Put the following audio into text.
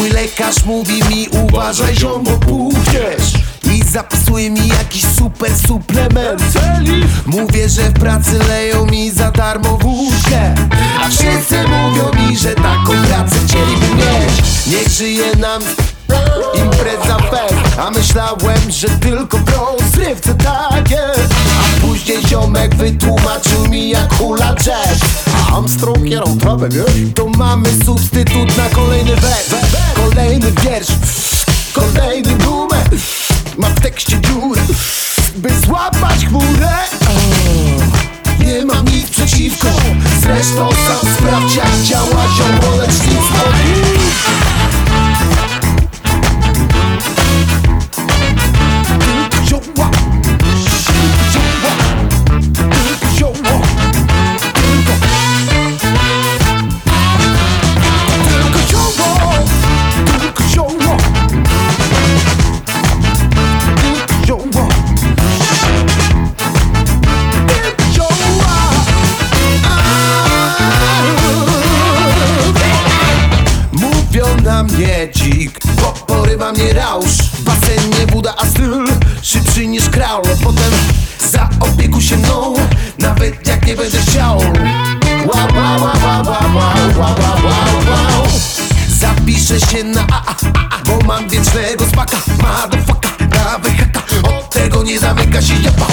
Lekarz mówi mi uważaj ziom, bo puchniesz I zapisuje mi jakiś super suplement. Mówię, że w pracy leją mi za darmo wódkę A wszyscy mówią mi, że taką pracę chcieliby mieć. Niech żyje nam impreza fest. A myślałem, że tylko w rozrywce tak jest. A później ziomek wytłumaczył mi jak hula jazz Armstrong kierał trawę, wiesz? To mamy substytut na kolejny wers. Kolejny wiersz. Kolejny numer Ma w tekście dziurę By złapać chmurę. Nie mam nic przeciwko. Zresztą sam sprawdź jak działa ziomolecznictwo mnie dzik Bo porywa mnie rausz. Basen nie buda, a styl Szybszy niż kraul. Potem zaopiekuj się mną Nawet jak nie będę chciał. Wow, wow, wow, wow, wow, wow, wow, wow, Zapiszę się na a, a, a, a Bo mam wiecznego spaka. Madofaka, nawet haka. Od tego nie zamyka się japa